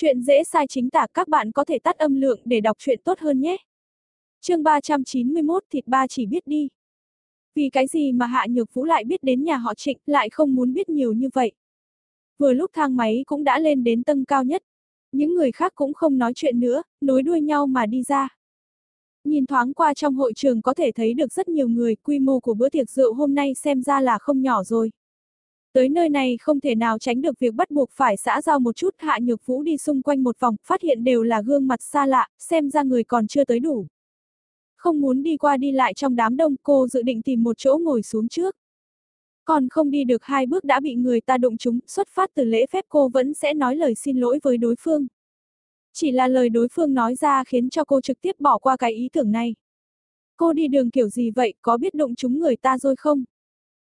Chuyện dễ sai chính tả các bạn có thể tắt âm lượng để đọc chuyện tốt hơn nhé. chương 391 thịt ba chỉ biết đi. Vì cái gì mà Hạ Nhược Vũ lại biết đến nhà họ Trịnh, lại không muốn biết nhiều như vậy. Vừa lúc thang máy cũng đã lên đến tầng cao nhất. Những người khác cũng không nói chuyện nữa, nối đuôi nhau mà đi ra. Nhìn thoáng qua trong hội trường có thể thấy được rất nhiều người, quy mô của bữa tiệc rượu hôm nay xem ra là không nhỏ rồi. Tới nơi này không thể nào tránh được việc bắt buộc phải xã giao một chút hạ nhược vũ đi xung quanh một vòng, phát hiện đều là gương mặt xa lạ, xem ra người còn chưa tới đủ. Không muốn đi qua đi lại trong đám đông, cô dự định tìm một chỗ ngồi xuống trước. Còn không đi được hai bước đã bị người ta đụng trúng, xuất phát từ lễ phép cô vẫn sẽ nói lời xin lỗi với đối phương. Chỉ là lời đối phương nói ra khiến cho cô trực tiếp bỏ qua cái ý tưởng này. Cô đi đường kiểu gì vậy, có biết đụng trúng người ta rồi không?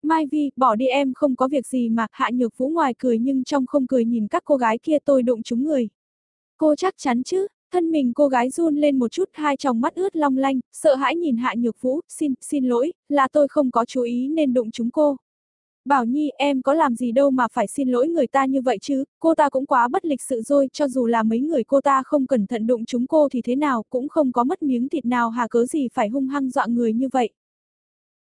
Mai Vi, bỏ đi em không có việc gì mà, Hạ Nhược Vũ ngoài cười nhưng trong không cười nhìn các cô gái kia tôi đụng chúng người. Cô chắc chắn chứ, thân mình cô gái run lên một chút hai tròng mắt ướt long lanh, sợ hãi nhìn Hạ Nhược Vũ, xin, xin lỗi, là tôi không có chú ý nên đụng chúng cô. Bảo Nhi, em có làm gì đâu mà phải xin lỗi người ta như vậy chứ, cô ta cũng quá bất lịch sự rồi, cho dù là mấy người cô ta không cẩn thận đụng chúng cô thì thế nào, cũng không có mất miếng thịt nào hà cớ gì phải hung hăng dọa người như vậy.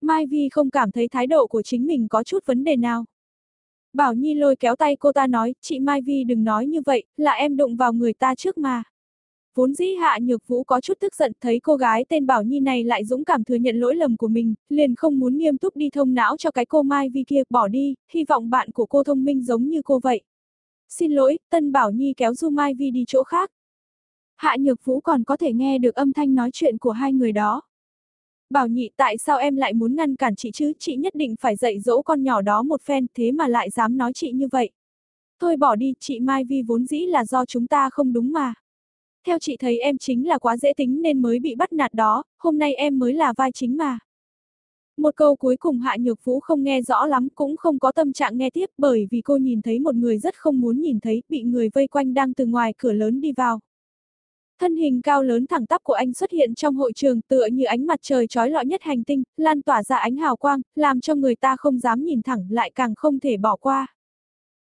Mai Vi không cảm thấy thái độ của chính mình có chút vấn đề nào. Bảo Nhi lôi kéo tay cô ta nói, chị Mai Vi đừng nói như vậy, là em đụng vào người ta trước mà. Vốn dĩ Hạ Nhược Vũ có chút tức giận thấy cô gái tên Bảo Nhi này lại dũng cảm thừa nhận lỗi lầm của mình, liền không muốn nghiêm túc đi thông não cho cái cô Mai Vi kia, bỏ đi, hy vọng bạn của cô thông minh giống như cô vậy. Xin lỗi, Tân Bảo Nhi kéo Du Mai Vi đi chỗ khác. Hạ Nhược Vũ còn có thể nghe được âm thanh nói chuyện của hai người đó. Bảo nhị tại sao em lại muốn ngăn cản chị chứ, chị nhất định phải dạy dỗ con nhỏ đó một phen, thế mà lại dám nói chị như vậy. Thôi bỏ đi, chị Mai Vi vốn dĩ là do chúng ta không đúng mà. Theo chị thấy em chính là quá dễ tính nên mới bị bắt nạt đó, hôm nay em mới là vai chính mà. Một câu cuối cùng Hạ Nhược Vũ không nghe rõ lắm cũng không có tâm trạng nghe tiếp bởi vì cô nhìn thấy một người rất không muốn nhìn thấy, bị người vây quanh đang từ ngoài cửa lớn đi vào. Thân hình cao lớn thẳng tắp của anh xuất hiện trong hội trường tựa như ánh mặt trời trói lọi nhất hành tinh, lan tỏa ra ánh hào quang, làm cho người ta không dám nhìn thẳng lại càng không thể bỏ qua.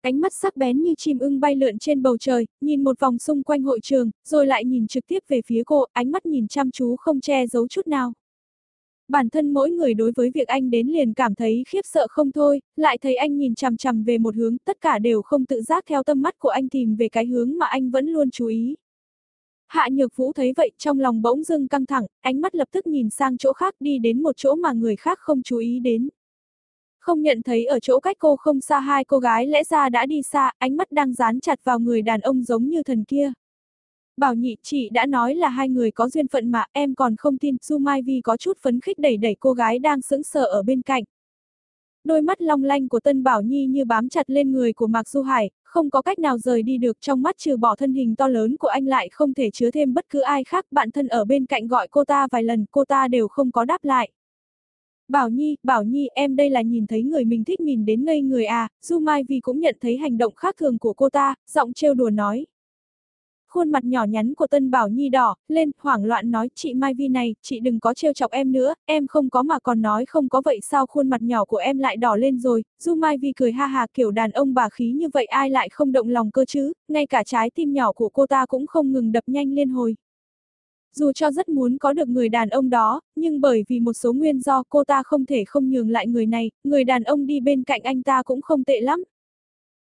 Ánh mắt sắc bén như chim ưng bay lượn trên bầu trời, nhìn một vòng xung quanh hội trường, rồi lại nhìn trực tiếp về phía cô, ánh mắt nhìn chăm chú không che giấu chút nào. Bản thân mỗi người đối với việc anh đến liền cảm thấy khiếp sợ không thôi, lại thấy anh nhìn chằm chằm về một hướng, tất cả đều không tự giác theo tâm mắt của anh tìm về cái hướng mà anh vẫn luôn chú ý. Hạ Nhược Vũ thấy vậy trong lòng bỗng dưng căng thẳng, ánh mắt lập tức nhìn sang chỗ khác đi đến một chỗ mà người khác không chú ý đến. Không nhận thấy ở chỗ cách cô không xa hai cô gái lẽ ra đã đi xa, ánh mắt đang dán chặt vào người đàn ông giống như thần kia. Bảo nhị chị đã nói là hai người có duyên phận mà em còn không tin, Du Mai Vi có chút phấn khích đẩy đẩy cô gái đang sững sờ ở bên cạnh. Đôi mắt long lanh của Tân Bảo Nhi như bám chặt lên người của Mạc Du Hải, không có cách nào rời đi được trong mắt trừ bỏ thân hình to lớn của anh lại không thể chứa thêm bất cứ ai khác. Bạn thân ở bên cạnh gọi cô ta vài lần, cô ta đều không có đáp lại. Bảo Nhi, Bảo Nhi, em đây là nhìn thấy người mình thích mình đến ngây người à, Du Mai vì cũng nhận thấy hành động khác thường của cô ta, giọng trêu đùa nói. Khuôn mặt nhỏ nhắn của Tân Bảo Nhi đỏ, lên, hoảng loạn nói, chị Mai Vi này, chị đừng có trêu chọc em nữa, em không có mà còn nói không có vậy sao khuôn mặt nhỏ của em lại đỏ lên rồi, Du Mai Vi cười ha hà kiểu đàn ông bà khí như vậy ai lại không động lòng cơ chứ, ngay cả trái tim nhỏ của cô ta cũng không ngừng đập nhanh liên hồi. Dù cho rất muốn có được người đàn ông đó, nhưng bởi vì một số nguyên do cô ta không thể không nhường lại người này, người đàn ông đi bên cạnh anh ta cũng không tệ lắm,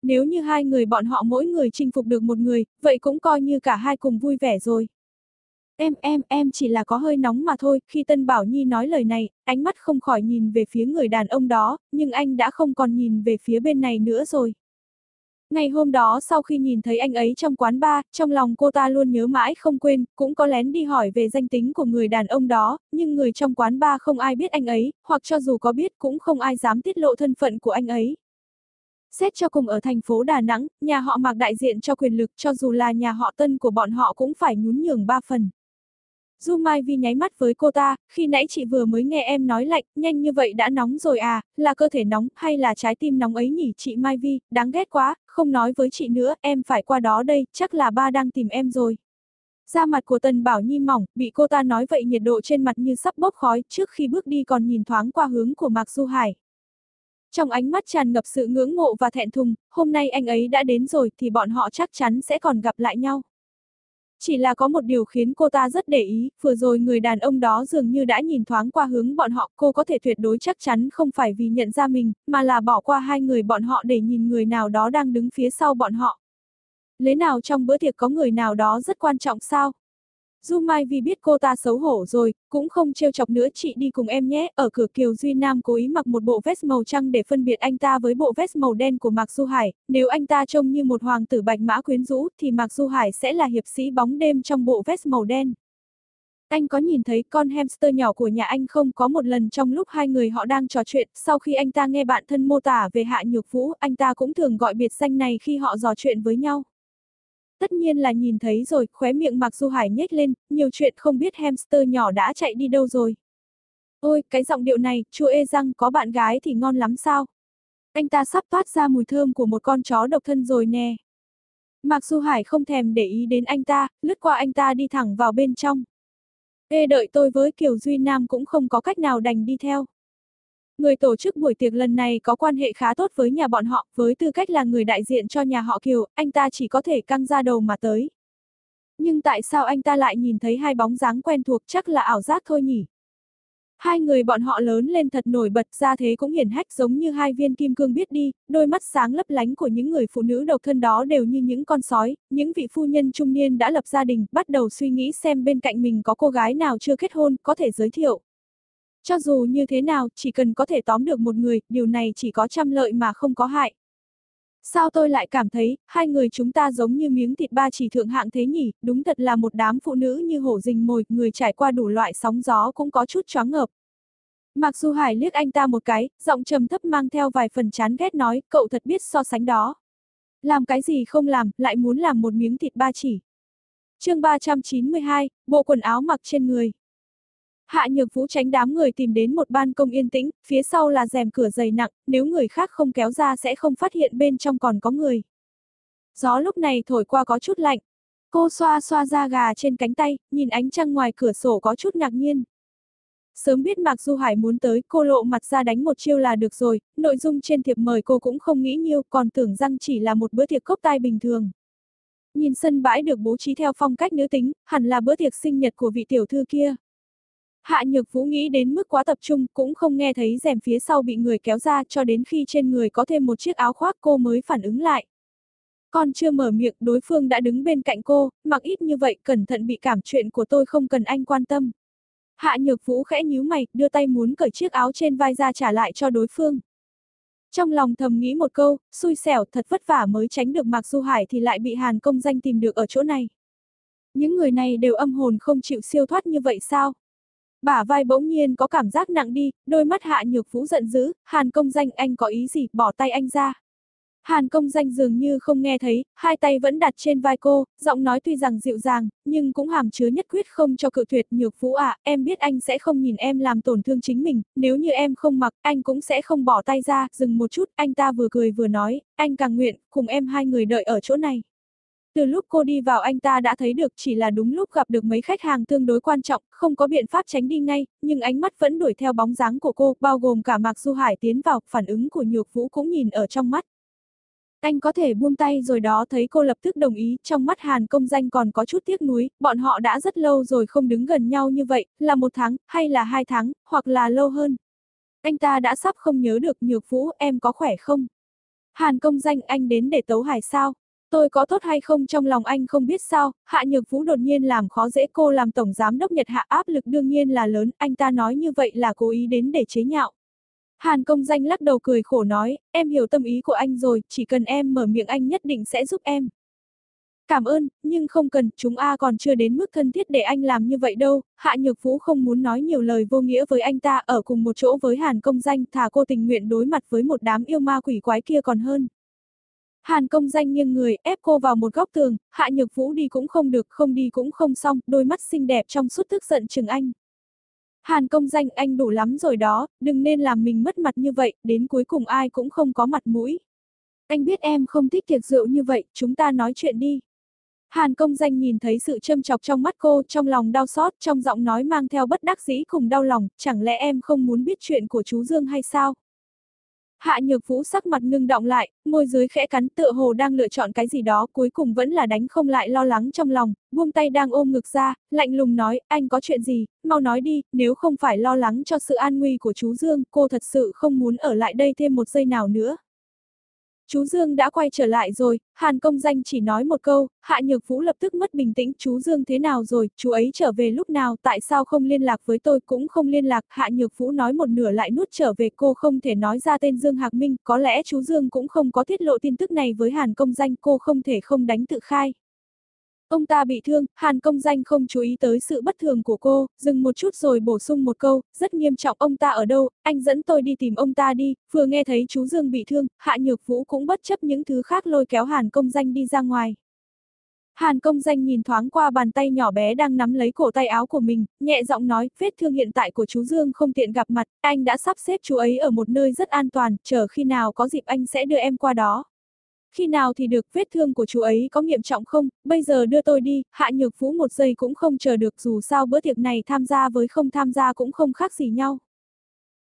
nếu như hai người bọn họ mỗi người chinh phục được một người, vậy cũng coi như cả hai cùng vui vẻ rồi. Em, em, em chỉ là có hơi nóng mà thôi, khi Tân Bảo Nhi nói lời này, ánh mắt không khỏi nhìn về phía người đàn ông đó, nhưng anh đã không còn nhìn về phía bên này nữa rồi. Ngày hôm đó sau khi nhìn thấy anh ấy trong quán bar, trong lòng cô ta luôn nhớ mãi không quên, cũng có lén đi hỏi về danh tính của người đàn ông đó, nhưng người trong quán bar không ai biết anh ấy, hoặc cho dù có biết cũng không ai dám tiết lộ thân phận của anh ấy. Xét cho cùng ở thành phố Đà Nẵng, nhà họ Mạc đại diện cho quyền lực cho dù là nhà họ Tân của bọn họ cũng phải nhún nhường ba phần. Du Mai Vi nháy mắt với cô ta, khi nãy chị vừa mới nghe em nói lạnh, nhanh như vậy đã nóng rồi à, là cơ thể nóng hay là trái tim nóng ấy nhỉ chị Mai Vi, đáng ghét quá, không nói với chị nữa, em phải qua đó đây, chắc là ba đang tìm em rồi. Da mặt của Tần Bảo Nhi mỏng, bị cô ta nói vậy nhiệt độ trên mặt như sắp bốc khói, trước khi bước đi còn nhìn thoáng qua hướng của Mạc Du Hải. Trong ánh mắt tràn ngập sự ngưỡng mộ và thẹn thùng, hôm nay anh ấy đã đến rồi thì bọn họ chắc chắn sẽ còn gặp lại nhau. Chỉ là có một điều khiến cô ta rất để ý, vừa rồi người đàn ông đó dường như đã nhìn thoáng qua hướng bọn họ, cô có thể tuyệt đối chắc chắn không phải vì nhận ra mình, mà là bỏ qua hai người bọn họ để nhìn người nào đó đang đứng phía sau bọn họ. Lẽ nào trong bữa tiệc có người nào đó rất quan trọng sao? Du Mai vì biết cô ta xấu hổ rồi, cũng không trêu chọc nữa chị đi cùng em nhé, ở cửa Kiều Duy Nam cố ý mặc một bộ vest màu trắng để phân biệt anh ta với bộ vest màu đen của Mạc Du Hải, nếu anh ta trông như một hoàng tử bạch mã quyến rũ thì Mạc Du Hải sẽ là hiệp sĩ bóng đêm trong bộ vest màu đen. Anh có nhìn thấy con hamster nhỏ của nhà anh không có một lần trong lúc hai người họ đang trò chuyện, sau khi anh ta nghe bạn thân mô tả về Hạ Nhược Vũ, anh ta cũng thường gọi biệt danh này khi họ trò chuyện với nhau. Tất nhiên là nhìn thấy rồi, khóe miệng Mạc Du Hải nhếch lên, nhiều chuyện không biết hamster nhỏ đã chạy đi đâu rồi. Ôi, cái giọng điệu này, chua ê răng, có bạn gái thì ngon lắm sao? Anh ta sắp toát ra mùi thơm của một con chó độc thân rồi nè. Mạc Du Hải không thèm để ý đến anh ta, lướt qua anh ta đi thẳng vào bên trong. Ê đợi tôi với Kiều Duy Nam cũng không có cách nào đành đi theo. Người tổ chức buổi tiệc lần này có quan hệ khá tốt với nhà bọn họ, với tư cách là người đại diện cho nhà họ Kiều, anh ta chỉ có thể căng ra đầu mà tới. Nhưng tại sao anh ta lại nhìn thấy hai bóng dáng quen thuộc chắc là ảo giác thôi nhỉ? Hai người bọn họ lớn lên thật nổi bật ra thế cũng hiển hách giống như hai viên kim cương biết đi, đôi mắt sáng lấp lánh của những người phụ nữ độc thân đó đều như những con sói, những vị phu nhân trung niên đã lập gia đình, bắt đầu suy nghĩ xem bên cạnh mình có cô gái nào chưa kết hôn, có thể giới thiệu. Cho dù như thế nào, chỉ cần có thể tóm được một người, điều này chỉ có trăm lợi mà không có hại. Sao tôi lại cảm thấy, hai người chúng ta giống như miếng thịt ba chỉ thượng hạng thế nhỉ, đúng thật là một đám phụ nữ như hổ rình mồi, người trải qua đủ loại sóng gió cũng có chút choáng ngợp. Mặc dù Hải liếc anh ta một cái, giọng trầm thấp mang theo vài phần chán ghét nói, cậu thật biết so sánh đó. Làm cái gì không làm, lại muốn làm một miếng thịt ba chỉ. chương 392, bộ quần áo mặc trên người. Hạ Nhược Vũ tránh đám người tìm đến một ban công yên tĩnh, phía sau là rèm cửa dày nặng, nếu người khác không kéo ra sẽ không phát hiện bên trong còn có người. Gió lúc này thổi qua có chút lạnh. Cô xoa xoa da gà trên cánh tay, nhìn ánh trăng ngoài cửa sổ có chút ngạc nhiên. Sớm biết Mạc Du Hải muốn tới, cô lộ mặt ra đánh một chiêu là được rồi, nội dung trên thiệp mời cô cũng không nghĩ nhiều, còn tưởng rằng chỉ là một bữa tiệc cốc tai bình thường. Nhìn sân bãi được bố trí theo phong cách nữ tính, hẳn là bữa tiệc sinh nhật của vị tiểu thư kia. Hạ Nhược Vũ nghĩ đến mức quá tập trung, cũng không nghe thấy rèm phía sau bị người kéo ra cho đến khi trên người có thêm một chiếc áo khoác cô mới phản ứng lại. Còn chưa mở miệng, đối phương đã đứng bên cạnh cô, mặc ít như vậy, cẩn thận bị cảm chuyện của tôi không cần anh quan tâm. Hạ Nhược Vũ khẽ nhíu mày, đưa tay muốn cởi chiếc áo trên vai ra trả lại cho đối phương. Trong lòng thầm nghĩ một câu, xui xẻo thật vất vả mới tránh được Mạc Du Hải thì lại bị Hàn công danh tìm được ở chỗ này. Những người này đều âm hồn không chịu siêu thoát như vậy sao? Bả vai bỗng nhiên có cảm giác nặng đi, đôi mắt hạ nhược vũ giận dữ, Hàn công danh anh có ý gì, bỏ tay anh ra. Hàn công danh dường như không nghe thấy, hai tay vẫn đặt trên vai cô, giọng nói tuy rằng dịu dàng, nhưng cũng hàm chứa nhất quyết không cho cự tuyệt nhược vũ ạ, à, em biết anh sẽ không nhìn em làm tổn thương chính mình, nếu như em không mặc, anh cũng sẽ không bỏ tay ra, dừng một chút, anh ta vừa cười vừa nói, anh càng nguyện, cùng em hai người đợi ở chỗ này. Từ lúc cô đi vào anh ta đã thấy được chỉ là đúng lúc gặp được mấy khách hàng tương đối quan trọng, không có biện pháp tránh đi ngay, nhưng ánh mắt vẫn đuổi theo bóng dáng của cô, bao gồm cả Mạc Du Hải tiến vào, phản ứng của Nhược Vũ cũng nhìn ở trong mắt. Anh có thể buông tay rồi đó thấy cô lập tức đồng ý, trong mắt Hàn công danh còn có chút tiếc nuối, bọn họ đã rất lâu rồi không đứng gần nhau như vậy, là một tháng, hay là hai tháng, hoặc là lâu hơn. Anh ta đã sắp không nhớ được Nhược Vũ, em có khỏe không? Hàn công danh anh đến để tấu hải sao? Tôi có tốt hay không trong lòng anh không biết sao, Hạ Nhược Vũ đột nhiên làm khó dễ cô làm tổng giám đốc Nhật Hạ áp lực đương nhiên là lớn, anh ta nói như vậy là cố ý đến để chế nhạo. Hàn công danh lắc đầu cười khổ nói, em hiểu tâm ý của anh rồi, chỉ cần em mở miệng anh nhất định sẽ giúp em. Cảm ơn, nhưng không cần, chúng A còn chưa đến mức thân thiết để anh làm như vậy đâu, Hạ Nhược Vũ không muốn nói nhiều lời vô nghĩa với anh ta ở cùng một chỗ với Hàn công danh thà cô tình nguyện đối mặt với một đám yêu ma quỷ quái kia còn hơn. Hàn công danh nghiêng người, ép cô vào một góc tường, hạ nhược vũ đi cũng không được, không đi cũng không xong, đôi mắt xinh đẹp trong suốt tức giận chừng anh. Hàn công danh anh đủ lắm rồi đó, đừng nên làm mình mất mặt như vậy, đến cuối cùng ai cũng không có mặt mũi. Anh biết em không thích tiệc rượu như vậy, chúng ta nói chuyện đi. Hàn công danh nhìn thấy sự châm chọc trong mắt cô, trong lòng đau xót, trong giọng nói mang theo bất đắc dĩ cùng đau lòng, chẳng lẽ em không muốn biết chuyện của chú Dương hay sao? Hạ Nhược Vũ sắc mặt ngưng động lại, môi dưới khẽ cắn tựa hồ đang lựa chọn cái gì đó cuối cùng vẫn là đánh không lại lo lắng trong lòng, buông tay đang ôm ngực ra, lạnh lùng nói, anh có chuyện gì, mau nói đi, nếu không phải lo lắng cho sự an nguy của chú Dương, cô thật sự không muốn ở lại đây thêm một giây nào nữa. Chú Dương đã quay trở lại rồi, Hàn công danh chỉ nói một câu, Hạ Nhược Vũ lập tức mất bình tĩnh, chú Dương thế nào rồi, chú ấy trở về lúc nào, tại sao không liên lạc với tôi cũng không liên lạc, Hạ Nhược Vũ nói một nửa lại nuốt trở về cô không thể nói ra tên Dương Hạc Minh, có lẽ chú Dương cũng không có tiết lộ tin tức này với Hàn công danh, cô không thể không đánh tự khai. Ông ta bị thương, Hàn công danh không chú ý tới sự bất thường của cô, dừng một chút rồi bổ sung một câu, rất nghiêm trọng ông ta ở đâu, anh dẫn tôi đi tìm ông ta đi, vừa nghe thấy chú Dương bị thương, Hạ Nhược Vũ cũng bất chấp những thứ khác lôi kéo Hàn công danh đi ra ngoài. Hàn công danh nhìn thoáng qua bàn tay nhỏ bé đang nắm lấy cổ tay áo của mình, nhẹ giọng nói, vết thương hiện tại của chú Dương không tiện gặp mặt, anh đã sắp xếp chú ấy ở một nơi rất an toàn, chờ khi nào có dịp anh sẽ đưa em qua đó. Khi nào thì được, vết thương của chú ấy có nghiêm trọng không, bây giờ đưa tôi đi, hạ nhược vũ một giây cũng không chờ được dù sao bữa tiệc này tham gia với không tham gia cũng không khác gì nhau.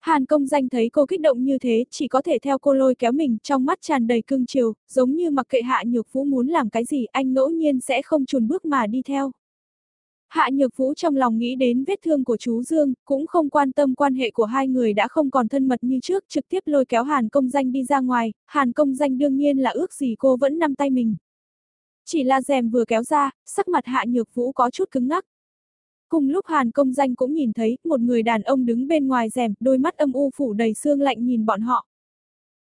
Hàn công danh thấy cô kích động như thế, chỉ có thể theo cô lôi kéo mình, trong mắt tràn đầy cưng chiều, giống như mặc kệ hạ nhược vũ muốn làm cái gì, anh ngẫu nhiên sẽ không chùn bước mà đi theo. Hạ Nhược Vũ trong lòng nghĩ đến vết thương của chú Dương, cũng không quan tâm quan hệ của hai người đã không còn thân mật như trước, trực tiếp lôi kéo Hàn Công Danh đi ra ngoài, Hàn Công Danh đương nhiên là ước gì cô vẫn nắm tay mình. Chỉ là rèm vừa kéo ra, sắc mặt Hạ Nhược Vũ có chút cứng ngắc. Cùng lúc Hàn Công Danh cũng nhìn thấy, một người đàn ông đứng bên ngoài rèm, đôi mắt âm u phủ đầy xương lạnh nhìn bọn họ.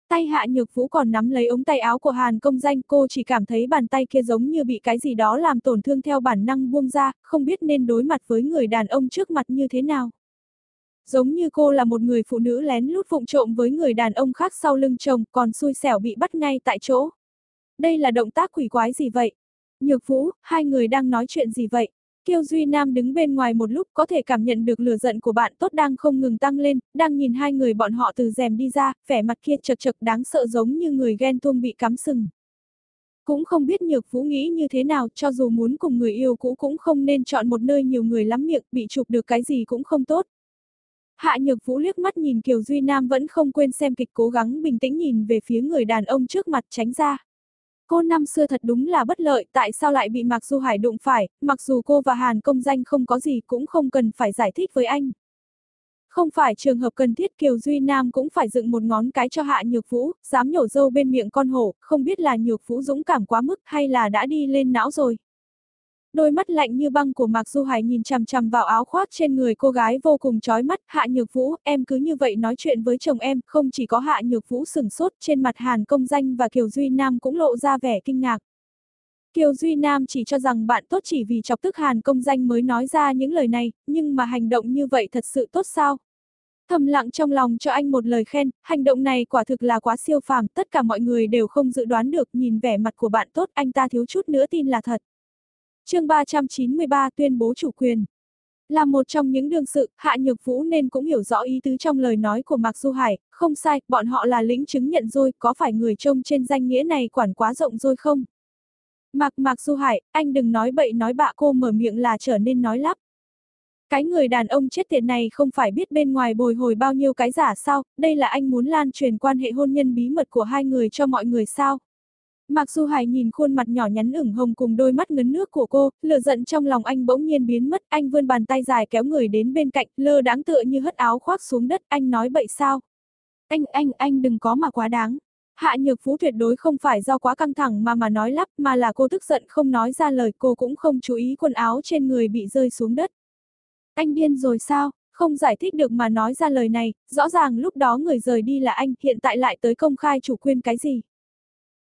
Tay hạ nhược vũ còn nắm lấy ống tay áo của Hàn công danh cô chỉ cảm thấy bàn tay kia giống như bị cái gì đó làm tổn thương theo bản năng buông ra, không biết nên đối mặt với người đàn ông trước mặt như thế nào. Giống như cô là một người phụ nữ lén lút vụng trộm với người đàn ông khác sau lưng chồng còn xui xẻo bị bắt ngay tại chỗ. Đây là động tác quỷ quái gì vậy? Nhược vũ, hai người đang nói chuyện gì vậy? Kiêu Duy Nam đứng bên ngoài một lúc có thể cảm nhận được lửa giận của bạn tốt đang không ngừng tăng lên, đang nhìn hai người bọn họ từ rèm đi ra, vẻ mặt kia chật chật đáng sợ giống như người ghen tuông bị cắm sừng. Cũng không biết Nhược Vũ nghĩ như thế nào, cho dù muốn cùng người yêu cũ cũng không nên chọn một nơi nhiều người lắm miệng, bị chụp được cái gì cũng không tốt. Hạ Nhược Vũ liếc mắt nhìn Kiều Duy Nam vẫn không quên xem kịch cố gắng bình tĩnh nhìn về phía người đàn ông trước mặt tránh ra. Cô năm xưa thật đúng là bất lợi, tại sao lại bị Mạc Du Hải đụng phải, mặc dù cô và Hàn công danh không có gì cũng không cần phải giải thích với anh. Không phải trường hợp cần thiết Kiều Duy Nam cũng phải dựng một ngón cái cho Hạ Nhược Vũ, dám nhổ dâu bên miệng con hổ, không biết là Nhược Vũ dũng cảm quá mức hay là đã đi lên não rồi. Đôi mắt lạnh như băng của Mạc Du Hải nhìn chằm chằm vào áo khoác trên người cô gái vô cùng chói mắt, Hạ Nhược Vũ, em cứ như vậy nói chuyện với chồng em, không chỉ có Hạ Nhược Vũ sừng sốt, trên mặt Hàn Công Danh và Kiều Duy Nam cũng lộ ra vẻ kinh ngạc. Kiều Duy Nam chỉ cho rằng bạn tốt chỉ vì chọc tức Hàn Công Danh mới nói ra những lời này, nhưng mà hành động như vậy thật sự tốt sao? Thầm lặng trong lòng cho anh một lời khen, hành động này quả thực là quá siêu phàm, tất cả mọi người đều không dự đoán được, nhìn vẻ mặt của bạn tốt, anh ta thiếu chút nữa tin là thật chương 393 tuyên bố chủ quyền. Là một trong những đương sự, Hạ Nhược Vũ nên cũng hiểu rõ ý tứ trong lời nói của Mạc Du Hải, không sai, bọn họ là lĩnh chứng nhận rồi, có phải người trông trên danh nghĩa này quản quá rộng rồi không? Mạc Mạc Du Hải, anh đừng nói bậy nói bạ cô mở miệng là trở nên nói lắp. Cái người đàn ông chết tiệt này không phải biết bên ngoài bồi hồi bao nhiêu cái giả sao, đây là anh muốn lan truyền quan hệ hôn nhân bí mật của hai người cho mọi người sao? Mạc Du Hải nhìn khuôn mặt nhỏ nhắn ửng hồng cùng đôi mắt ngấn nước của cô, lửa giận trong lòng anh bỗng nhiên biến mất, anh vươn bàn tay dài kéo người đến bên cạnh, lơ đáng tựa như hất áo khoác xuống đất, anh nói bậy sao? Anh, anh, anh đừng có mà quá đáng. Hạ Nhược Phú tuyệt đối không phải do quá căng thẳng mà mà nói lắp, mà là cô tức giận không nói ra lời, cô cũng không chú ý quần áo trên người bị rơi xuống đất. Anh điên rồi sao? Không giải thích được mà nói ra lời này, rõ ràng lúc đó người rời đi là anh, hiện tại lại tới công khai chủ quyền cái gì?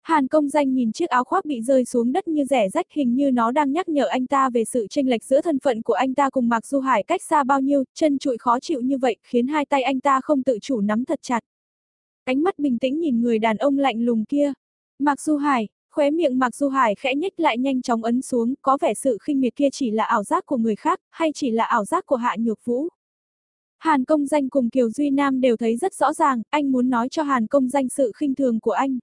Hàn công danh nhìn chiếc áo khoác bị rơi xuống đất như rẻ rách hình như nó đang nhắc nhở anh ta về sự chênh lệch giữa thân phận của anh ta cùng Mạc Du Hải cách xa bao nhiêu, chân trụi khó chịu như vậy khiến hai tay anh ta không tự chủ nắm thật chặt. Ánh mắt bình tĩnh nhìn người đàn ông lạnh lùng kia. Mạc Du Hải, khóe miệng Mạc Du Hải khẽ nhếch lại nhanh chóng ấn xuống, có vẻ sự khinh miệt kia chỉ là ảo giác của người khác, hay chỉ là ảo giác của Hạ Nhược Vũ. Hàn công danh cùng Kiều Duy Nam đều thấy rất rõ ràng, anh muốn nói cho Hàn công danh sự khinh thường của anh.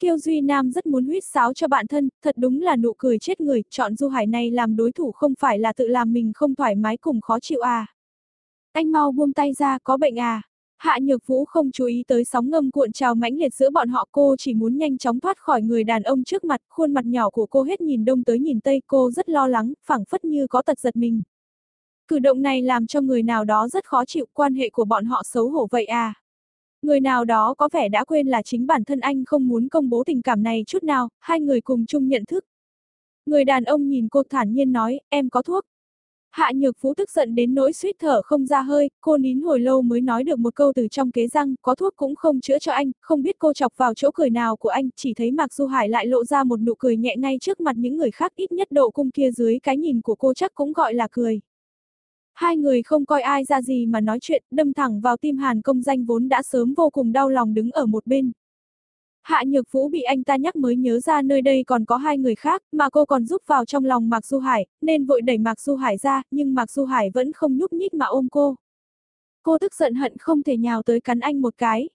Kiêu Duy Nam rất muốn huyết sáo cho bạn thân, thật đúng là nụ cười chết người, chọn Du Hải này làm đối thủ không phải là tự làm mình không thoải mái cùng khó chịu à. Anh mau buông tay ra, có bệnh à. Hạ Nhược Vũ không chú ý tới sóng ngâm cuộn trào mãnh liệt giữa bọn họ cô chỉ muốn nhanh chóng thoát khỏi người đàn ông trước mặt, khuôn mặt nhỏ của cô hết nhìn đông tới nhìn tây cô rất lo lắng, phảng phất như có tật giật mình. Cử động này làm cho người nào đó rất khó chịu quan hệ của bọn họ xấu hổ vậy à. Người nào đó có vẻ đã quên là chính bản thân anh không muốn công bố tình cảm này chút nào, hai người cùng chung nhận thức. Người đàn ông nhìn cô thản nhiên nói, em có thuốc. Hạ Nhược Phú tức giận đến nỗi suýt thở không ra hơi, cô nín hồi lâu mới nói được một câu từ trong kế răng, có thuốc cũng không chữa cho anh, không biết cô chọc vào chỗ cười nào của anh, chỉ thấy Mạc Du Hải lại lộ ra một nụ cười nhẹ ngay trước mặt những người khác ít nhất độ cung kia dưới cái nhìn của cô chắc cũng gọi là cười. Hai người không coi ai ra gì mà nói chuyện, đâm thẳng vào tim Hàn công danh vốn đã sớm vô cùng đau lòng đứng ở một bên. Hạ Nhược Vũ bị anh ta nhắc mới nhớ ra nơi đây còn có hai người khác, mà cô còn giúp vào trong lòng Mạc Du Hải, nên vội đẩy Mạc Du Hải ra, nhưng Mạc Du Hải vẫn không nhúc nhích mà ôm cô. Cô tức giận hận không thể nhào tới cắn anh một cái.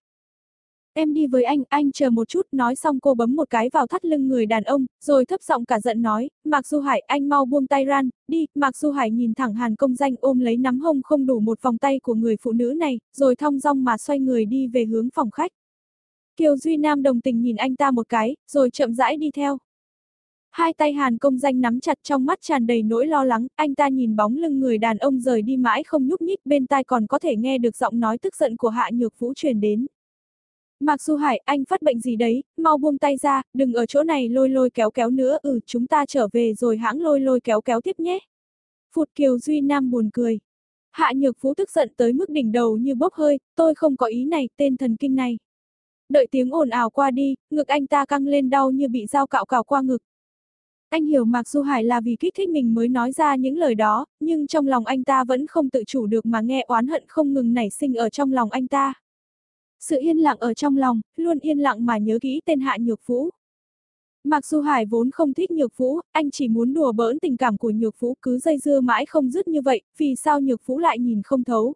Em đi với anh, anh chờ một chút, nói xong cô bấm một cái vào thắt lưng người đàn ông, rồi thấp giọng cả giận nói, Mạc Du Hải, anh mau buông tay ran, đi, Mạc Du Hải nhìn thẳng Hàn công danh ôm lấy nắm hông không đủ một vòng tay của người phụ nữ này, rồi thong dong mà xoay người đi về hướng phòng khách. Kiều Duy Nam đồng tình nhìn anh ta một cái, rồi chậm rãi đi theo. Hai tay Hàn công danh nắm chặt trong mắt tràn đầy nỗi lo lắng, anh ta nhìn bóng lưng người đàn ông rời đi mãi không nhúc nhích bên tai còn có thể nghe được giọng nói tức giận của Hạ Nhược Vũ truyền đến. Mạc Du Hải, anh phát bệnh gì đấy, mau buông tay ra, đừng ở chỗ này lôi lôi kéo kéo nữa, ừ chúng ta trở về rồi hãng lôi lôi kéo kéo tiếp nhé. Phụt Kiều Duy Nam buồn cười. Hạ Nhược phú tức giận tới mức đỉnh đầu như bốc hơi, tôi không có ý này, tên thần kinh này. Đợi tiếng ồn ào qua đi, ngực anh ta căng lên đau như bị dao cạo cào qua ngực. Anh hiểu Mạc Du Hải là vì kích thích mình mới nói ra những lời đó, nhưng trong lòng anh ta vẫn không tự chủ được mà nghe oán hận không ngừng nảy sinh ở trong lòng anh ta. Sự yên lặng ở trong lòng, luôn yên lặng mà nhớ kỹ tên Hạ Nhược Vũ. Mặc Du Hải vốn không thích Nhược Vũ, anh chỉ muốn đùa bỡn tình cảm của Nhược Vũ cứ dây dưa mãi không dứt như vậy, vì sao Nhược Vũ lại nhìn không thấu.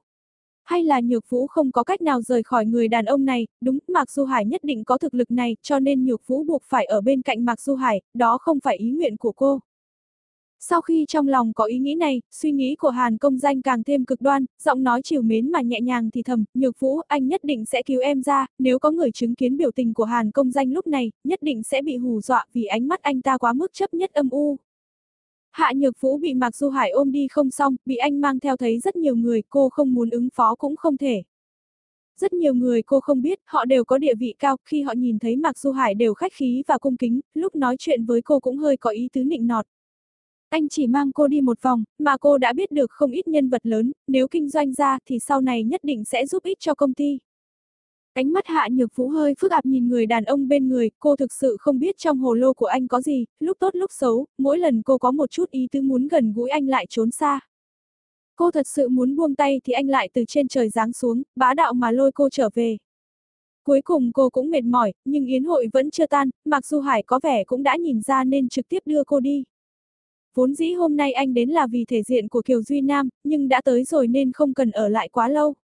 Hay là Nhược Vũ không có cách nào rời khỏi người đàn ông này, đúng, Mạc Du Hải nhất định có thực lực này, cho nên Nhược Vũ buộc phải ở bên cạnh Mạc Du Hải, đó không phải ý nguyện của cô. Sau khi trong lòng có ý nghĩ này, suy nghĩ của Hàn công danh càng thêm cực đoan, giọng nói chiều mến mà nhẹ nhàng thì thầm, nhược vũ, anh nhất định sẽ cứu em ra, nếu có người chứng kiến biểu tình của Hàn công danh lúc này, nhất định sẽ bị hù dọa vì ánh mắt anh ta quá mức chấp nhất âm u. Hạ nhược vũ bị Mạc Du Hải ôm đi không xong, bị anh mang theo thấy rất nhiều người, cô không muốn ứng phó cũng không thể. Rất nhiều người cô không biết, họ đều có địa vị cao, khi họ nhìn thấy Mạc Du Hải đều khách khí và cung kính, lúc nói chuyện với cô cũng hơi có ý tứ nịnh nọt. Anh chỉ mang cô đi một vòng, mà cô đã biết được không ít nhân vật lớn, nếu kinh doanh ra thì sau này nhất định sẽ giúp ích cho công ty. Cánh mắt hạ nhược vũ hơi phức ạp nhìn người đàn ông bên người, cô thực sự không biết trong hồ lô của anh có gì, lúc tốt lúc xấu, mỗi lần cô có một chút ý tứ muốn gần gũi anh lại trốn xa. Cô thật sự muốn buông tay thì anh lại từ trên trời giáng xuống, bá đạo mà lôi cô trở về. Cuối cùng cô cũng mệt mỏi, nhưng yến hội vẫn chưa tan, mặc dù Hải có vẻ cũng đã nhìn ra nên trực tiếp đưa cô đi. Vốn dĩ hôm nay anh đến là vì thể diện của Kiều Duy Nam, nhưng đã tới rồi nên không cần ở lại quá lâu.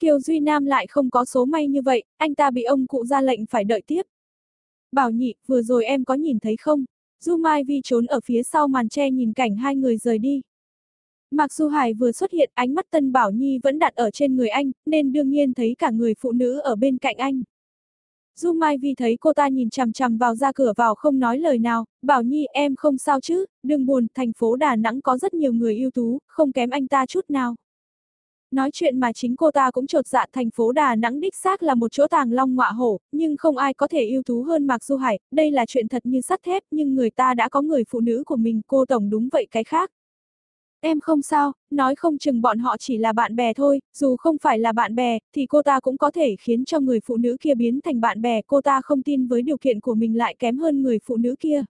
Kiều Duy Nam lại không có số may như vậy, anh ta bị ông cụ ra lệnh phải đợi tiếp. Bảo nhị, vừa rồi em có nhìn thấy không? Du Mai Vi trốn ở phía sau màn tre nhìn cảnh hai người rời đi. Mặc dù Hải vừa xuất hiện ánh mắt Tân Bảo Nhi vẫn đặt ở trên người anh, nên đương nhiên thấy cả người phụ nữ ở bên cạnh anh. Du Mai Vi thấy cô ta nhìn chằm chằm vào ra cửa vào không nói lời nào, bảo Nhi em không sao chứ, đừng buồn, thành phố Đà Nẵng có rất nhiều người ưu tú, không kém anh ta chút nào. Nói chuyện mà chính cô ta cũng trột dạ thành phố Đà Nẵng đích xác là một chỗ tàng long ngọa hổ, nhưng không ai có thể ưu tú hơn Mạc Du Hải, đây là chuyện thật như sắt thép nhưng người ta đã có người phụ nữ của mình, cô Tổng đúng vậy cái khác. Em không sao, nói không chừng bọn họ chỉ là bạn bè thôi, dù không phải là bạn bè, thì cô ta cũng có thể khiến cho người phụ nữ kia biến thành bạn bè, cô ta không tin với điều kiện của mình lại kém hơn người phụ nữ kia.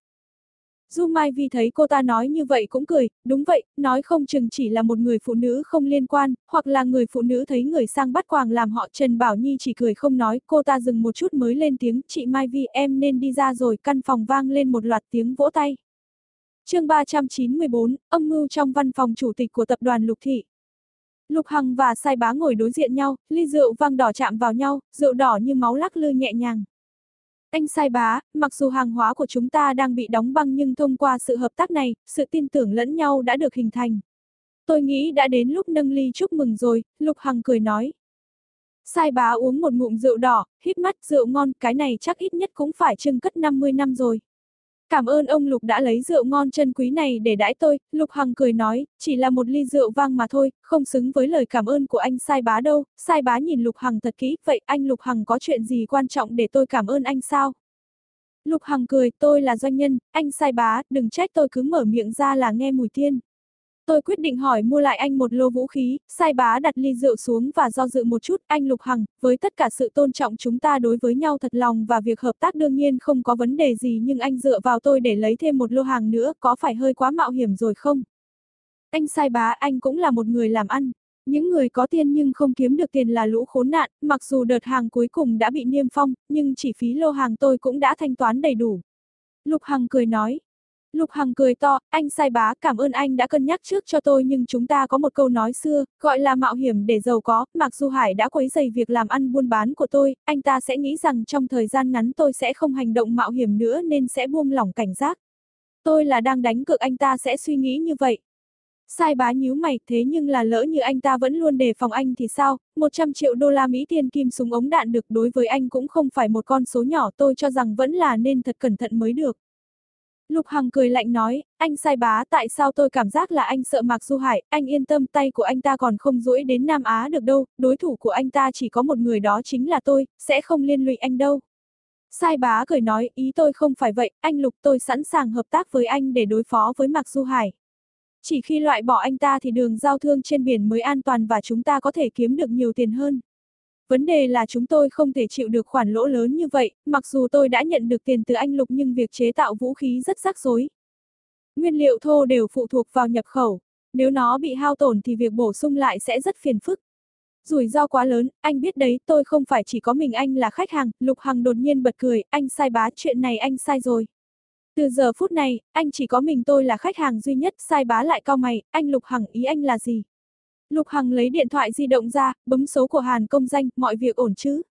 Du Mai vì thấy cô ta nói như vậy cũng cười, đúng vậy, nói không chừng chỉ là một người phụ nữ không liên quan, hoặc là người phụ nữ thấy người sang bắt quàng làm họ Trần Bảo Nhi chỉ cười không nói, cô ta dừng một chút mới lên tiếng, chị Mai Vi em nên đi ra rồi, căn phòng vang lên một loạt tiếng vỗ tay chương 394, âm mưu trong văn phòng chủ tịch của tập đoàn Lục Thị. Lục Hằng và Sai Bá ngồi đối diện nhau, ly rượu vang đỏ chạm vào nhau, rượu đỏ như máu lắc lư nhẹ nhàng. Anh Sai Bá, mặc dù hàng hóa của chúng ta đang bị đóng băng nhưng thông qua sự hợp tác này, sự tin tưởng lẫn nhau đã được hình thành. Tôi nghĩ đã đến lúc nâng ly chúc mừng rồi, Lục Hằng cười nói. Sai bá uống một ngụm rượu đỏ, hít mắt, rượu ngon, cái này chắc ít nhất cũng phải trưng cất 50 năm rồi. Cảm ơn ông Lục đã lấy rượu ngon chân quý này để đãi tôi, Lục Hằng cười nói, chỉ là một ly rượu vang mà thôi, không xứng với lời cảm ơn của anh Sai Bá đâu, Sai Bá nhìn Lục Hằng thật kỹ, vậy anh Lục Hằng có chuyện gì quan trọng để tôi cảm ơn anh sao? Lục Hằng cười, tôi là doanh nhân, anh Sai Bá, đừng trách tôi cứ mở miệng ra là nghe mùi tiên. Tôi quyết định hỏi mua lại anh một lô vũ khí, sai bá đặt ly rượu xuống và do dự một chút, anh Lục Hằng, với tất cả sự tôn trọng chúng ta đối với nhau thật lòng và việc hợp tác đương nhiên không có vấn đề gì nhưng anh dựa vào tôi để lấy thêm một lô hàng nữa, có phải hơi quá mạo hiểm rồi không? Anh sai bá, anh cũng là một người làm ăn. Những người có tiền nhưng không kiếm được tiền là lũ khốn nạn, mặc dù đợt hàng cuối cùng đã bị niêm phong, nhưng chỉ phí lô hàng tôi cũng đã thanh toán đầy đủ. Lục Hằng cười nói, Lục Hằng cười to, anh sai bá, cảm ơn anh đã cân nhắc trước cho tôi nhưng chúng ta có một câu nói xưa, gọi là mạo hiểm để giàu có, mặc dù Hải đã quấy dày việc làm ăn buôn bán của tôi, anh ta sẽ nghĩ rằng trong thời gian ngắn tôi sẽ không hành động mạo hiểm nữa nên sẽ buông lỏng cảnh giác. Tôi là đang đánh cược anh ta sẽ suy nghĩ như vậy. Sai bá nhíu mày, thế nhưng là lỡ như anh ta vẫn luôn đề phòng anh thì sao, 100 triệu đô la Mỹ tiền kim súng ống đạn được đối với anh cũng không phải một con số nhỏ tôi cho rằng vẫn là nên thật cẩn thận mới được. Lục Hằng cười lạnh nói, anh sai bá tại sao tôi cảm giác là anh sợ Mạc Du Hải, anh yên tâm tay của anh ta còn không duỗi đến Nam Á được đâu, đối thủ của anh ta chỉ có một người đó chính là tôi, sẽ không liên lụy anh đâu. Sai bá cười nói, ý tôi không phải vậy, anh Lục tôi sẵn sàng hợp tác với anh để đối phó với Mạc Du Hải. Chỉ khi loại bỏ anh ta thì đường giao thương trên biển mới an toàn và chúng ta có thể kiếm được nhiều tiền hơn. Vấn đề là chúng tôi không thể chịu được khoản lỗ lớn như vậy, mặc dù tôi đã nhận được tiền từ anh Lục nhưng việc chế tạo vũ khí rất rắc rối. Nguyên liệu thô đều phụ thuộc vào nhập khẩu, nếu nó bị hao tổn thì việc bổ sung lại sẽ rất phiền phức. Rủi ro quá lớn, anh biết đấy, tôi không phải chỉ có mình anh là khách hàng, Lục Hằng đột nhiên bật cười, anh sai bá, chuyện này anh sai rồi. Từ giờ phút này, anh chỉ có mình tôi là khách hàng duy nhất, sai bá lại cao mày, anh Lục Hằng ý anh là gì? Lục Hằng lấy điện thoại di động ra, bấm số của Hàn công danh, mọi việc ổn chứ.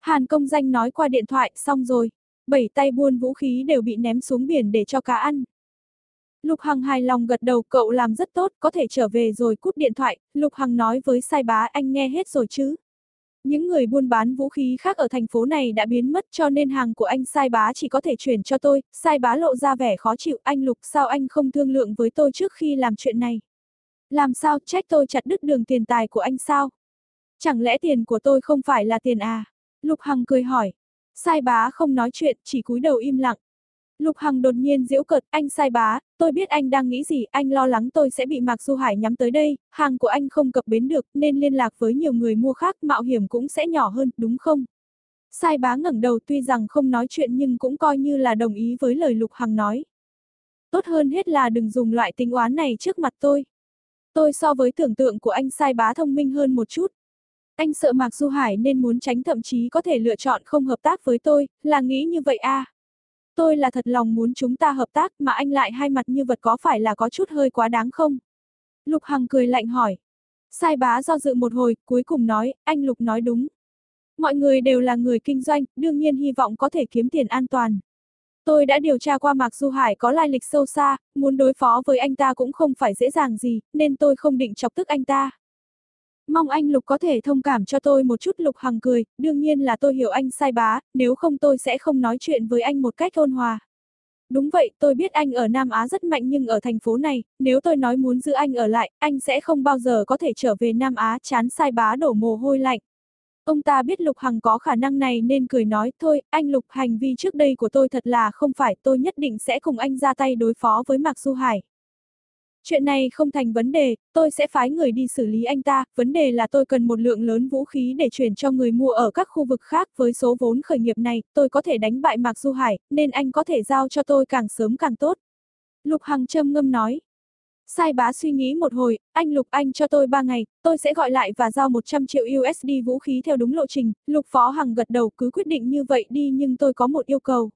Hàn công danh nói qua điện thoại, xong rồi. Bảy tay buôn vũ khí đều bị ném xuống biển để cho cá ăn. Lục Hằng hài lòng gật đầu, cậu làm rất tốt, có thể trở về rồi cút điện thoại, Lục Hằng nói với sai bá anh nghe hết rồi chứ. Những người buôn bán vũ khí khác ở thành phố này đã biến mất cho nên hàng của anh sai bá chỉ có thể chuyển cho tôi, sai bá lộ ra vẻ khó chịu, anh Lục sao anh không thương lượng với tôi trước khi làm chuyện này. Làm sao trách tôi chặt đứt đường tiền tài của anh sao? Chẳng lẽ tiền của tôi không phải là tiền à? Lục Hằng cười hỏi. Sai bá không nói chuyện, chỉ cúi đầu im lặng. Lục Hằng đột nhiên giễu cợt, anh sai bá, tôi biết anh đang nghĩ gì, anh lo lắng tôi sẽ bị Mạc Du Hải nhắm tới đây, hàng của anh không cập bến được, nên liên lạc với nhiều người mua khác, mạo hiểm cũng sẽ nhỏ hơn, đúng không? Sai bá ngẩng đầu tuy rằng không nói chuyện nhưng cũng coi như là đồng ý với lời Lục Hằng nói. Tốt hơn hết là đừng dùng loại tính oán này trước mặt tôi. Tôi so với tưởng tượng của anh sai bá thông minh hơn một chút. Anh sợ Mạc Du Hải nên muốn tránh thậm chí có thể lựa chọn không hợp tác với tôi, là nghĩ như vậy à. Tôi là thật lòng muốn chúng ta hợp tác mà anh lại hai mặt như vật có phải là có chút hơi quá đáng không? Lục Hằng cười lạnh hỏi. Sai bá do dự một hồi, cuối cùng nói, anh Lục nói đúng. Mọi người đều là người kinh doanh, đương nhiên hy vọng có thể kiếm tiền an toàn. Tôi đã điều tra qua Mạc Du Hải có lai lịch sâu xa, muốn đối phó với anh ta cũng không phải dễ dàng gì, nên tôi không định chọc tức anh ta. Mong anh Lục có thể thông cảm cho tôi một chút Lục Hằng cười, đương nhiên là tôi hiểu anh sai bá, nếu không tôi sẽ không nói chuyện với anh một cách ôn hòa. Đúng vậy, tôi biết anh ở Nam Á rất mạnh nhưng ở thành phố này, nếu tôi nói muốn giữ anh ở lại, anh sẽ không bao giờ có thể trở về Nam Á chán sai bá đổ mồ hôi lạnh. Ông ta biết Lục Hằng có khả năng này nên cười nói, thôi, anh Lục hành vi trước đây của tôi thật là không phải, tôi nhất định sẽ cùng anh ra tay đối phó với Mạc Du Hải. Chuyện này không thành vấn đề, tôi sẽ phái người đi xử lý anh ta, vấn đề là tôi cần một lượng lớn vũ khí để chuyển cho người mua ở các khu vực khác với số vốn khởi nghiệp này, tôi có thể đánh bại Mạc Du Hải, nên anh có thể giao cho tôi càng sớm càng tốt. Lục Hằng châm ngâm nói, Sai bá suy nghĩ một hồi, anh Lục anh cho tôi 3 ngày, tôi sẽ gọi lại và giao 100 triệu USD vũ khí theo đúng lộ trình, Lục Phó Hằng gật đầu cứ quyết định như vậy đi nhưng tôi có một yêu cầu.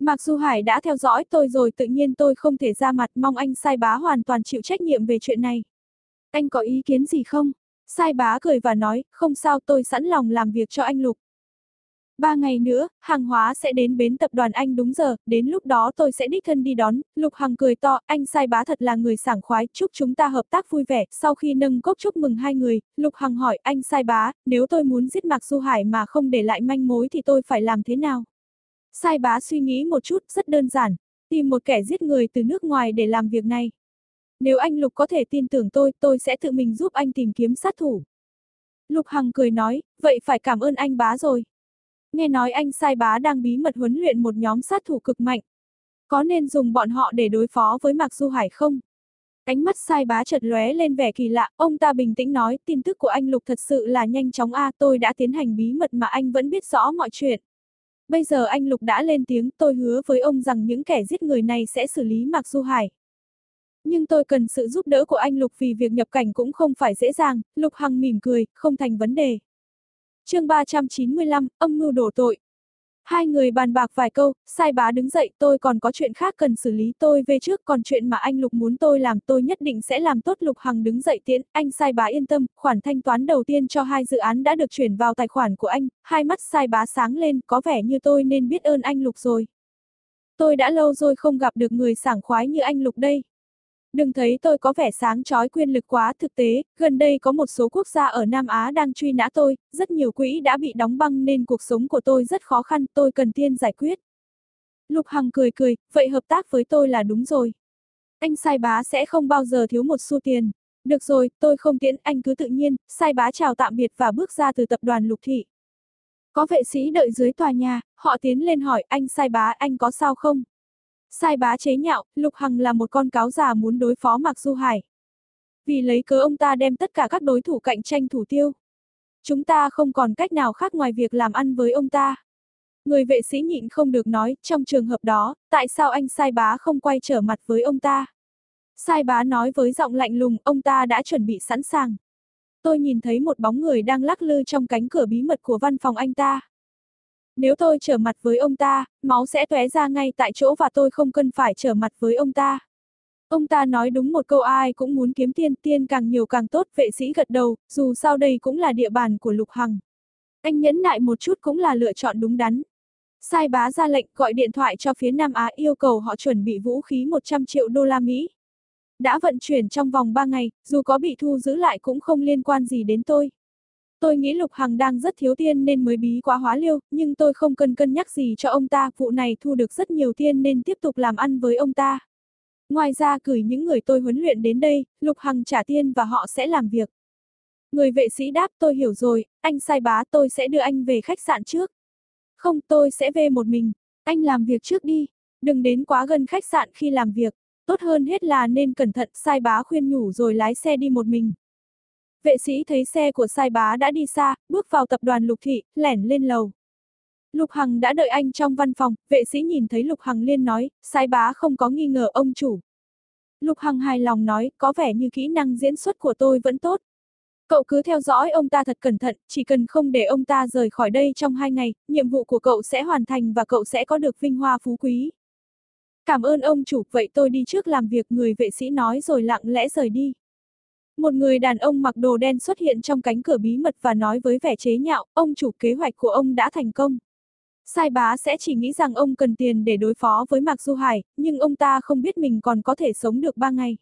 Mặc dù Hải đã theo dõi tôi rồi tự nhiên tôi không thể ra mặt mong anh sai bá hoàn toàn chịu trách nhiệm về chuyện này. Anh có ý kiến gì không? Sai bá cười và nói, không sao tôi sẵn lòng làm việc cho anh Lục. Ba ngày nữa, hàng hóa sẽ đến bến tập đoàn anh đúng giờ, đến lúc đó tôi sẽ đích thân đi đón, Lục Hằng cười to, anh sai bá thật là người sảng khoái, chúc chúng ta hợp tác vui vẻ, sau khi nâng cốc chúc mừng hai người, Lục Hằng hỏi, anh sai bá, nếu tôi muốn giết Mạc Du Hải mà không để lại manh mối thì tôi phải làm thế nào? Sai bá suy nghĩ một chút, rất đơn giản, tìm một kẻ giết người từ nước ngoài để làm việc này. Nếu anh Lục có thể tin tưởng tôi, tôi sẽ tự mình giúp anh tìm kiếm sát thủ. Lục Hằng cười nói, vậy phải cảm ơn anh bá rồi. Nghe nói anh sai bá đang bí mật huấn luyện một nhóm sát thủ cực mạnh. Có nên dùng bọn họ để đối phó với Mạc Du Hải không? Ánh mắt sai bá chợt lóe lên vẻ kỳ lạ, ông ta bình tĩnh nói, tin tức của anh Lục thật sự là nhanh chóng a, tôi đã tiến hành bí mật mà anh vẫn biết rõ mọi chuyện. Bây giờ anh Lục đã lên tiếng, tôi hứa với ông rằng những kẻ giết người này sẽ xử lý Mạc Du Hải. Nhưng tôi cần sự giúp đỡ của anh Lục vì việc nhập cảnh cũng không phải dễ dàng, Lục Hằng mỉm cười, không thành vấn đề chương 395, âm mưu đổ tội. Hai người bàn bạc vài câu, sai bá đứng dậy, tôi còn có chuyện khác cần xử lý tôi về trước, còn chuyện mà anh Lục muốn tôi làm tôi nhất định sẽ làm tốt Lục Hằng đứng dậy tiễn, anh sai bá yên tâm, khoản thanh toán đầu tiên cho hai dự án đã được chuyển vào tài khoản của anh, hai mắt sai bá sáng lên, có vẻ như tôi nên biết ơn anh Lục rồi. Tôi đã lâu rồi không gặp được người sảng khoái như anh Lục đây. Đừng thấy tôi có vẻ sáng chói quyền lực quá thực tế, gần đây có một số quốc gia ở Nam Á đang truy nã tôi, rất nhiều quỹ đã bị đóng băng nên cuộc sống của tôi rất khó khăn, tôi cần tiên giải quyết. Lục Hằng cười cười, vậy hợp tác với tôi là đúng rồi. Anh sai bá sẽ không bao giờ thiếu một xu tiền. Được rồi, tôi không tiễn, anh cứ tự nhiên, sai bá chào tạm biệt và bước ra từ tập đoàn Lục Thị. Có vệ sĩ đợi dưới tòa nhà, họ tiến lên hỏi anh sai bá anh có sao không? Sai bá chế nhạo, Lục Hằng là một con cáo già muốn đối phó Mạc Du Hải. Vì lấy cớ ông ta đem tất cả các đối thủ cạnh tranh thủ tiêu. Chúng ta không còn cách nào khác ngoài việc làm ăn với ông ta. Người vệ sĩ nhịn không được nói, trong trường hợp đó, tại sao anh sai bá không quay trở mặt với ông ta? Sai bá nói với giọng lạnh lùng, ông ta đã chuẩn bị sẵn sàng. Tôi nhìn thấy một bóng người đang lắc lư trong cánh cửa bí mật của văn phòng anh ta. Nếu tôi trở mặt với ông ta, máu sẽ tóe ra ngay tại chỗ và tôi không cần phải trở mặt với ông ta. Ông ta nói đúng một câu ai cũng muốn kiếm tiền, tiền càng nhiều càng tốt, vệ sĩ gật đầu, dù sao đây cũng là địa bàn của Lục Hằng. Anh nhẫn nại một chút cũng là lựa chọn đúng đắn. Sai bá ra lệnh gọi điện thoại cho phía Nam Á yêu cầu họ chuẩn bị vũ khí 100 triệu đô la Mỹ. Đã vận chuyển trong vòng 3 ngày, dù có bị thu giữ lại cũng không liên quan gì đến tôi. Tôi nghĩ Lục Hằng đang rất thiếu tiền nên mới bí quá hóa liêu, nhưng tôi không cần cân nhắc gì cho ông ta, vụ này thu được rất nhiều tiền nên tiếp tục làm ăn với ông ta. Ngoài ra gửi những người tôi huấn luyện đến đây, Lục Hằng trả tiền và họ sẽ làm việc. Người vệ sĩ đáp tôi hiểu rồi, anh sai bá tôi sẽ đưa anh về khách sạn trước. Không tôi sẽ về một mình, anh làm việc trước đi, đừng đến quá gần khách sạn khi làm việc, tốt hơn hết là nên cẩn thận sai bá khuyên nhủ rồi lái xe đi một mình. Vệ sĩ thấy xe của sai bá đã đi xa, bước vào tập đoàn Lục Thị, lẻn lên lầu. Lục Hằng đã đợi anh trong văn phòng, vệ sĩ nhìn thấy Lục Hằng liên nói, sai bá không có nghi ngờ ông chủ. Lục Hằng hài lòng nói, có vẻ như kỹ năng diễn xuất của tôi vẫn tốt. Cậu cứ theo dõi ông ta thật cẩn thận, chỉ cần không để ông ta rời khỏi đây trong hai ngày, nhiệm vụ của cậu sẽ hoàn thành và cậu sẽ có được vinh hoa phú quý. Cảm ơn ông chủ, vậy tôi đi trước làm việc người vệ sĩ nói rồi lặng lẽ rời đi. Một người đàn ông mặc đồ đen xuất hiện trong cánh cửa bí mật và nói với vẻ chế nhạo, ông chủ kế hoạch của ông đã thành công. Sai bá sẽ chỉ nghĩ rằng ông cần tiền để đối phó với Mạc Du Hải, nhưng ông ta không biết mình còn có thể sống được ba ngày.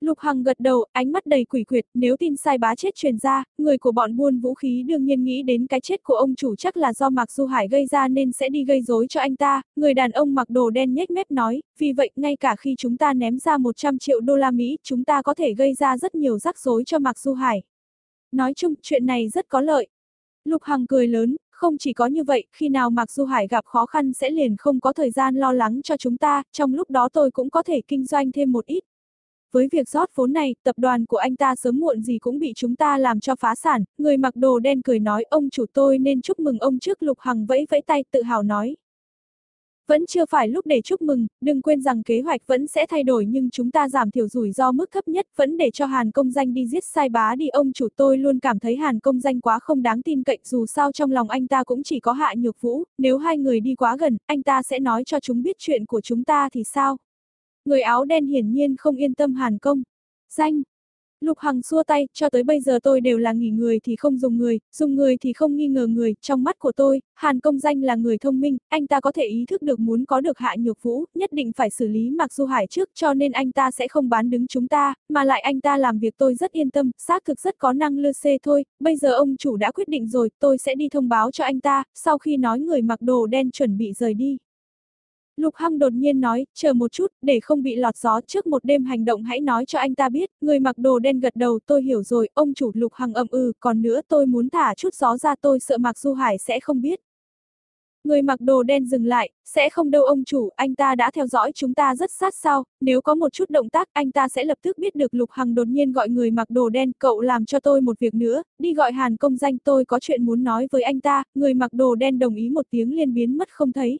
Lục Hằng gật đầu, ánh mắt đầy quỷ quyệt, nếu tin sai bá chết truyền ra, người của bọn buôn vũ khí đương nhiên nghĩ đến cái chết của ông chủ chắc là do Mạc Du Hải gây ra nên sẽ đi gây rối cho anh ta, người đàn ông mặc đồ đen nhếch mép nói, vì vậy ngay cả khi chúng ta ném ra 100 triệu đô la Mỹ, chúng ta có thể gây ra rất nhiều rắc rối cho Mạc Du Hải. Nói chung, chuyện này rất có lợi. Lục Hằng cười lớn, không chỉ có như vậy, khi nào Mạc Du Hải gặp khó khăn sẽ liền không có thời gian lo lắng cho chúng ta, trong lúc đó tôi cũng có thể kinh doanh thêm một ít, với việc rót vốn này, tập đoàn của anh ta sớm muộn gì cũng bị chúng ta làm cho phá sản, người mặc đồ đen cười nói ông chủ tôi nên chúc mừng ông trước Lục Hằng vẫy vẫy tay tự hào nói. Vẫn chưa phải lúc để chúc mừng, đừng quên rằng kế hoạch vẫn sẽ thay đổi nhưng chúng ta giảm thiểu rủi ro mức thấp nhất vẫn để cho Hàn công danh đi giết sai bá đi ông chủ tôi luôn cảm thấy Hàn công danh quá không đáng tin cậy dù sao trong lòng anh ta cũng chỉ có hạ nhược vũ, nếu hai người đi quá gần, anh ta sẽ nói cho chúng biết chuyện của chúng ta thì sao? Người áo đen hiển nhiên không yên tâm Hàn Công. Danh. Lục Hằng xua tay, cho tới bây giờ tôi đều là nghỉ người thì không dùng người, dùng người thì không nghi ngờ người, trong mắt của tôi, Hàn Công Danh là người thông minh, anh ta có thể ý thức được muốn có được Hạ Nhược Vũ, nhất định phải xử lý Mạc Du Hải trước cho nên anh ta sẽ không bán đứng chúng ta, mà lại anh ta làm việc tôi rất yên tâm, xác thực rất có năng lư xê thôi, bây giờ ông chủ đã quyết định rồi, tôi sẽ đi thông báo cho anh ta, sau khi nói người mặc đồ đen chuẩn bị rời đi. Lục Hằng đột nhiên nói, chờ một chút, để không bị lọt gió trước một đêm hành động hãy nói cho anh ta biết, người mặc đồ đen gật đầu tôi hiểu rồi, ông chủ Lục Hằng ậm ừ, còn nữa tôi muốn thả chút gió ra tôi sợ Mạc Du Hải sẽ không biết. Người mặc đồ đen dừng lại, sẽ không đâu ông chủ, anh ta đã theo dõi chúng ta rất sát sao, nếu có một chút động tác anh ta sẽ lập tức biết được Lục Hằng đột nhiên gọi người mặc đồ đen, cậu làm cho tôi một việc nữa, đi gọi Hàn công danh tôi có chuyện muốn nói với anh ta, người mặc đồ đen đồng ý một tiếng liên biến mất không thấy,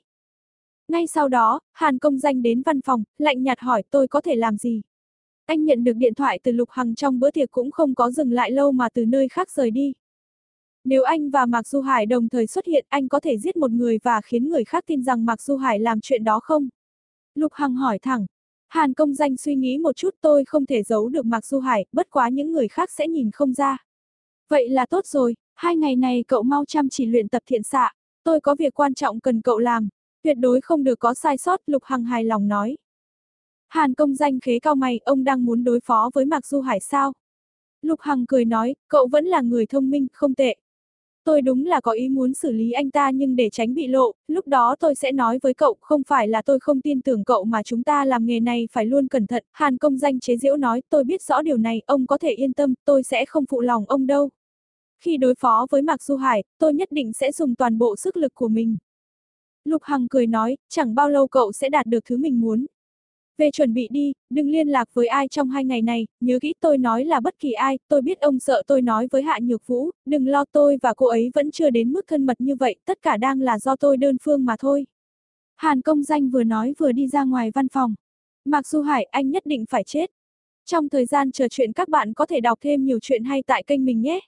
ngay sau đó, Hàn công danh đến văn phòng, lạnh nhạt hỏi tôi có thể làm gì. Anh nhận được điện thoại từ Lục Hằng trong bữa tiệc cũng không có dừng lại lâu mà từ nơi khác rời đi. Nếu anh và Mạc Du Hải đồng thời xuất hiện, anh có thể giết một người và khiến người khác tin rằng Mạc Du Hải làm chuyện đó không? Lục Hằng hỏi thẳng. Hàn công danh suy nghĩ một chút tôi không thể giấu được Mạc Du Hải, bất quá những người khác sẽ nhìn không ra. Vậy là tốt rồi, hai ngày này cậu mau chăm chỉ luyện tập thiện xạ, tôi có việc quan trọng cần cậu làm. Tuyệt đối không được có sai sót, Lục Hằng hài lòng nói. Hàn công danh khế cao mày, ông đang muốn đối phó với Mạc Du Hải sao? Lục Hằng cười nói, cậu vẫn là người thông minh, không tệ. Tôi đúng là có ý muốn xử lý anh ta nhưng để tránh bị lộ, lúc đó tôi sẽ nói với cậu, không phải là tôi không tin tưởng cậu mà chúng ta làm nghề này phải luôn cẩn thận. Hàn công danh chế diễu nói, tôi biết rõ điều này, ông có thể yên tâm, tôi sẽ không phụ lòng ông đâu. Khi đối phó với Mạc Du Hải, tôi nhất định sẽ dùng toàn bộ sức lực của mình. Lục Hằng cười nói, chẳng bao lâu cậu sẽ đạt được thứ mình muốn. Về chuẩn bị đi, đừng liên lạc với ai trong hai ngày này, nhớ kỹ tôi nói là bất kỳ ai, tôi biết ông sợ tôi nói với Hạ Nhược Vũ, đừng lo tôi và cô ấy vẫn chưa đến mức thân mật như vậy, tất cả đang là do tôi đơn phương mà thôi. Hàn công danh vừa nói vừa đi ra ngoài văn phòng. Mặc Du Hải, anh nhất định phải chết. Trong thời gian chờ chuyện các bạn có thể đọc thêm nhiều chuyện hay tại kênh mình nhé.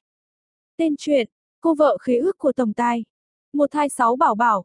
Tên truyện, cô vợ khế ước của Tổng Tài. Một thai sáu bảo bảo.